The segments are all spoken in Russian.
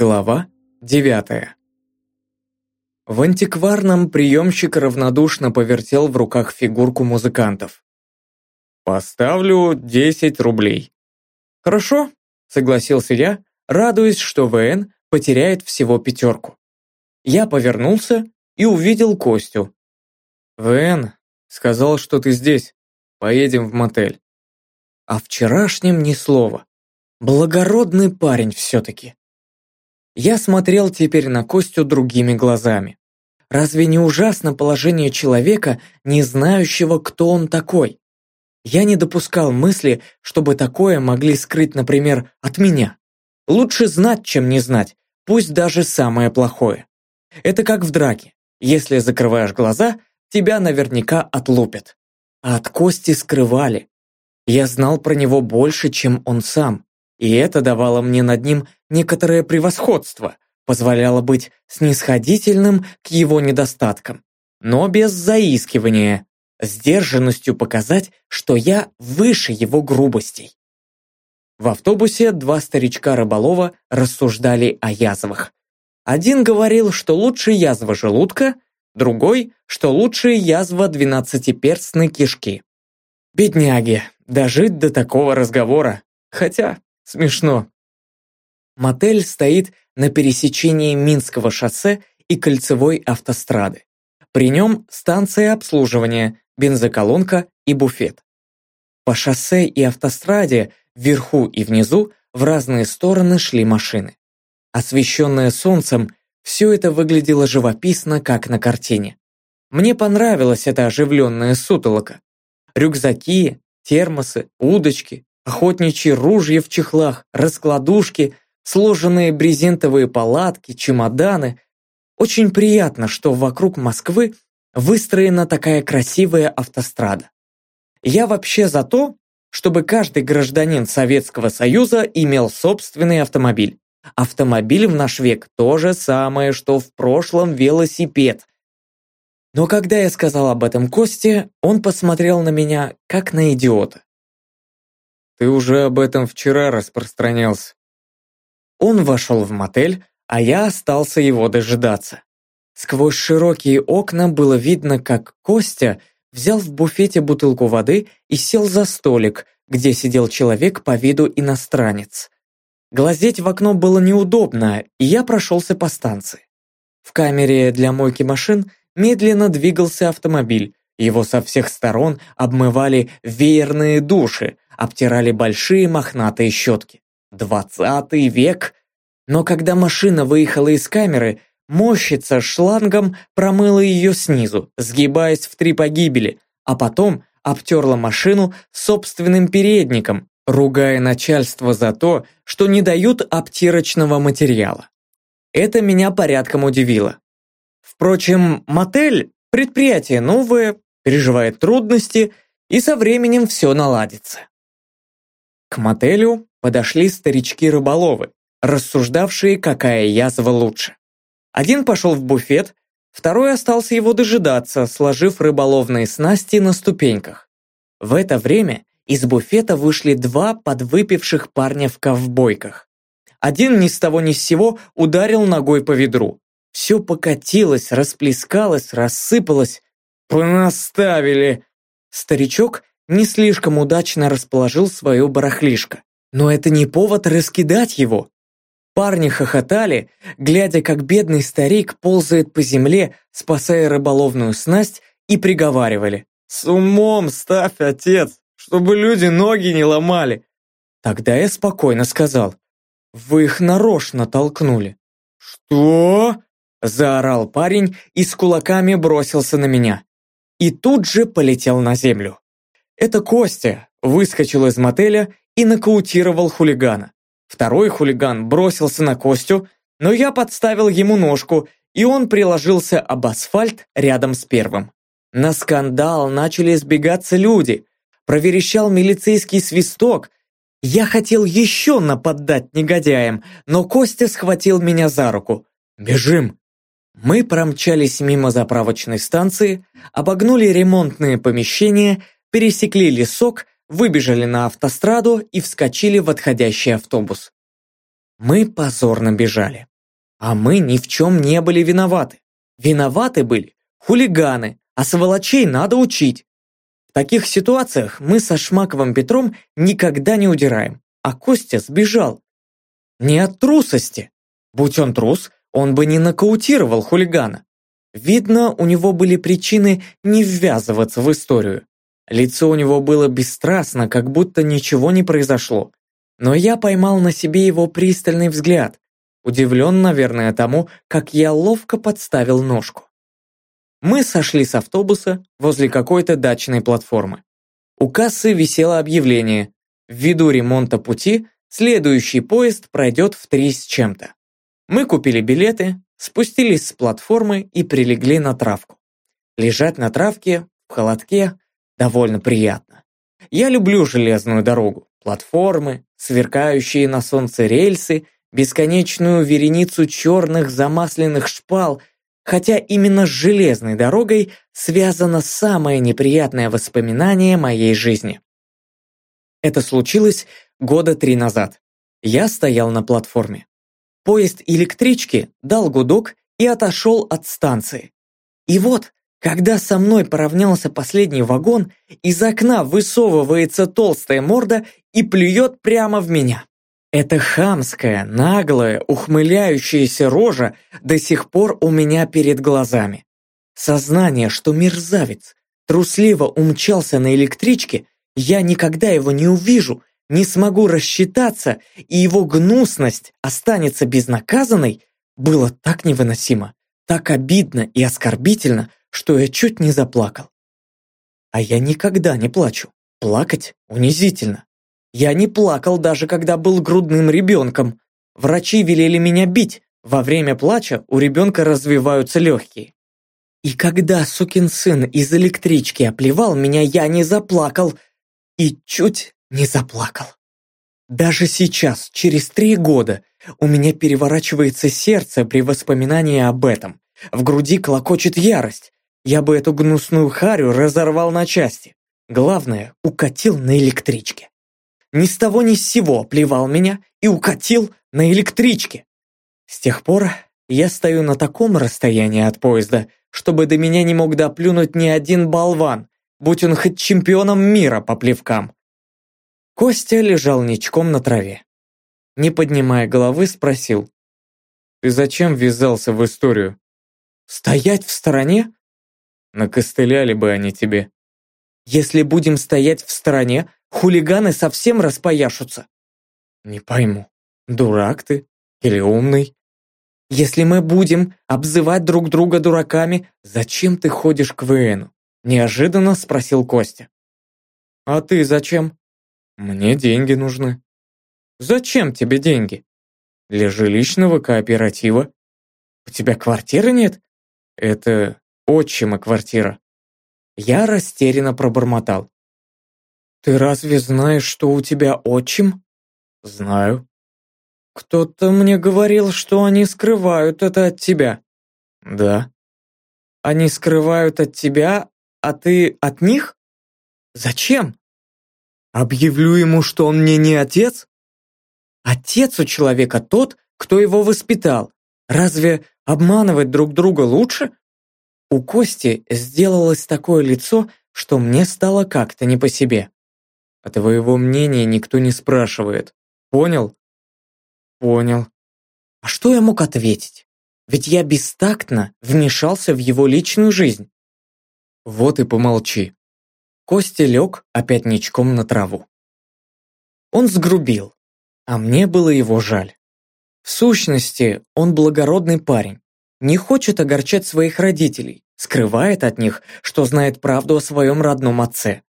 Глава 9 В антикварном приемщик равнодушно повертел в руках фигурку музыкантов. «Поставлю 10 рублей». «Хорошо», — согласился я, радуясь, что ВН потеряет всего пятерку. Я повернулся и увидел Костю. «ВН сказал, что ты здесь. Поедем в мотель». А вчерашнем ни слова. Благородный парень все-таки. Я смотрел теперь на Костю другими глазами. Разве не ужасно положение человека, не знающего, кто он такой? Я не допускал мысли, чтобы такое могли скрыть, например, от меня. Лучше знать, чем не знать, пусть даже самое плохое. Это как в драке. Если закрываешь глаза, тебя наверняка отлупят. А от Кости скрывали. Я знал про него больше, чем он сам. И это давало мне над ним некоторое превосходство, позволяло быть снисходительным к его недостаткам, но без заискивания, сдержанностью показать, что я выше его грубостей. В автобусе два старичка рыболова рассуждали о язвах. Один говорил, что лучше язва желудка, другой, что лучше язва двенадцатиперстной кишки. Бедняги, дожить до такого разговора. Хотя, смешно. Мотель стоит на пересечении Минского шоссе и кольцевой автострады. При нем станция обслуживания, бензоколонка и буфет. По шоссе и автостраде, вверху и внизу, в разные стороны шли машины. Освещенное солнцем, все это выглядело живописно, как на картине. Мне понравилась эта оживленная сутолока. Рюкзаки, термосы, удочки, охотничьи ружья в чехлах, раскладушки – сложенные брезентовые палатки, чемоданы. Очень приятно, что вокруг Москвы выстроена такая красивая автострада. Я вообще за то, чтобы каждый гражданин Советского Союза имел собственный автомобиль. Автомобиль в наш век то же самое, что в прошлом велосипед. Но когда я сказал об этом Косте, он посмотрел на меня, как на идиота. «Ты уже об этом вчера распространялся», он вошел в мотель, а я остался его дожидаться. Сквозь широкие окна было видно, как Костя взял в буфете бутылку воды и сел за столик, где сидел человек по виду иностранец. Глазеть в окно было неудобно, и я прошелся по станции. В камере для мойки машин медленно двигался автомобиль. Его со всех сторон обмывали веерные души, обтирали большие мохнатые щетки. Двадцатый век. Но когда машина выехала из камеры, мощица шлангом промыла ее снизу, сгибаясь в три погибели, а потом обтерла машину собственным передником, ругая начальство за то, что не дают обтирочного материала. Это меня порядком удивило. Впрочем, мотель – предприятие новое, переживает трудности, и со временем все наладится. К мотелю подошли старички-рыболовы, рассуждавшие, какая язва лучше. Один пошел в буфет, второй остался его дожидаться, сложив рыболовные снасти на ступеньках. В это время из буфета вышли два подвыпивших парня в ковбойках. Один ни с того ни с сего ударил ногой по ведру. Все покатилось, расплескалось, рассыпалось. «Понаставили!» Старичок не слишком удачно расположил свое барахлишко. Но это не повод раскидать его. Парни хохотали, глядя, как бедный старик ползает по земле, спасая рыболовную снасть, и приговаривали. «С умом ставь, отец, чтобы люди ноги не ломали!» Тогда я спокойно сказал. «Вы их нарочно толкнули». «Что?» – заорал парень и с кулаками бросился на меня. И тут же полетел на землю. Это Костя выскочил из мотеля и нокаутировал хулигана. Второй хулиган бросился на Костю, но я подставил ему ножку, и он приложился об асфальт рядом с первым. На скандал начали сбегаться люди. Проверещал милицейский свисток. Я хотел еще нападать негодяям, но Костя схватил меня за руку. «Бежим!» Мы промчались мимо заправочной станции, обогнули ремонтные помещения, пересекли лесок выбежали на автостраду и вскочили в отходящий автобус. Мы позорно бежали. А мы ни в чем не были виноваты. Виноваты были хулиганы, а сволочей надо учить. В таких ситуациях мы со Шмаковым Петром никогда не удираем, а Костя сбежал. Не от трусости. Будь он трус, он бы не нокаутировал хулигана. Видно, у него были причины не ввязываться в историю. Лицо у него было бесстрастно, как будто ничего не произошло. Но я поймал на себе его пристальный взгляд, удивлен, наверное, тому, как я ловко подставил ножку. Мы сошли с автобуса возле какой-то дачной платформы. У кассы висело объявление «Ввиду ремонта пути следующий поезд пройдет в три с чем-то». Мы купили билеты, спустились с платформы и прилегли на травку. Лежать на травке, в холодке, довольно приятно. Я люблю железную дорогу, платформы, сверкающие на солнце рельсы, бесконечную вереницу черных замасленных шпал, хотя именно с железной дорогой связано самое неприятное воспоминание моей жизни. Это случилось года три назад. Я стоял на платформе. Поезд электрички дал гудок и отошел от станции. И вот, когда со мной поравнялся последний вагон, из окна высовывается толстая морда и плюет прямо в меня. Эта хамская, наглая, ухмыляющаяся рожа до сих пор у меня перед глазами. Сознание, что мерзавец трусливо умчался на электричке, я никогда его не увижу, не смогу рассчитаться, и его гнусность останется безнаказанной, было так невыносимо, так обидно и оскорбительно, что я чуть не заплакал. А я никогда не плачу. Плакать унизительно. Я не плакал даже когда был грудным ребенком. Врачи велели меня бить. Во время плача у ребенка развиваются легкие. И когда сукин сын из электрички оплевал меня, я не заплакал. И чуть не заплакал. Даже сейчас, через три года, у меня переворачивается сердце при воспоминании об этом. В груди клокочет ярость. Я бы эту гнусную харю разорвал на части. Главное, укатил на электричке ни с того ни с сего плевал меня и укатил на электричке. С тех пор я стою на таком расстоянии от поезда, чтобы до меня не мог доплюнуть ни один болван, будь он хоть чемпионом мира по плевкам. Костя лежал ничком на траве. Не поднимая головы, спросил. «Ты зачем ввязался в историю?» «Стоять в стороне?» «Накостыляли бы они тебе». «Если будем стоять в стороне, Хулиганы совсем распояшутся. Не пойму, дурак ты или умный? Если мы будем обзывать друг друга дураками, зачем ты ходишь к ВНу? Неожиданно спросил Костя. А ты зачем? Мне деньги нужны. Зачем тебе деньги? Для жилищного кооператива. У тебя квартиры нет? Это отчима квартира. Я растерянно пробормотал. «Ты разве знаешь, что у тебя отчим?» «Знаю». «Кто-то мне говорил, что они скрывают это от тебя». «Да». «Они скрывают от тебя, а ты от них?» «Зачем?» «Объявлю ему, что он мне не отец?» «Отец у человека тот, кто его воспитал. Разве обманывать друг друга лучше?» У Кости сделалось такое лицо, что мне стало как-то не по себе. А твоего мнения никто не спрашивает. Понял? Понял. А что я мог ответить? Ведь я бестактно вмешался в его личную жизнь. Вот и помолчи. Костя лег опять ничком на траву. Он сгрубил, а мне было его жаль. В сущности, он благородный парень, не хочет огорчать своих родителей, скрывает от них, что знает правду о своем родном отце.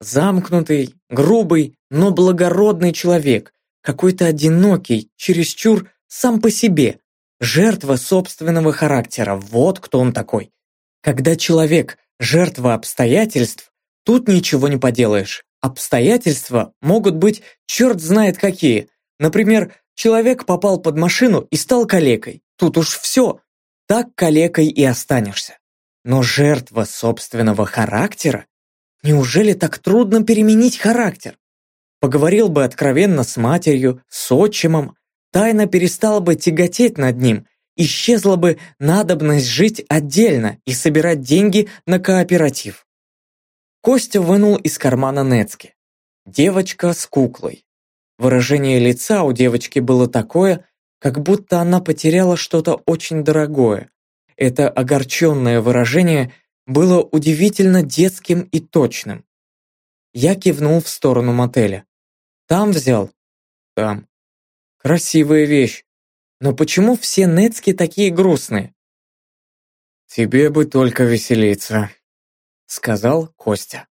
Замкнутый, грубый, но благородный человек, какой-то одинокий, чересчур сам по себе, жертва собственного характера, вот кто он такой. Когда человек – жертва обстоятельств, тут ничего не поделаешь. Обстоятельства могут быть черт знает какие. Например, человек попал под машину и стал калекой. Тут уж все. Так калекой и останешься. Но жертва собственного характера Неужели так трудно переменить характер? Поговорил бы откровенно с матерью, с отчимом, тайно перестал бы тяготеть над ним, исчезла бы надобность жить отдельно и собирать деньги на кооператив. Костя вынул из кармана Нецки. Девочка с куклой. Выражение лица у девочки было такое, как будто она потеряла что-то очень дорогое. Это огорченное выражение было удивительно детским и точным. Я кивнул в сторону мотеля. «Там взял?» «Там». «Красивая вещь. Но почему все Нецки такие грустные?» «Тебе бы только веселиться», — сказал Костя.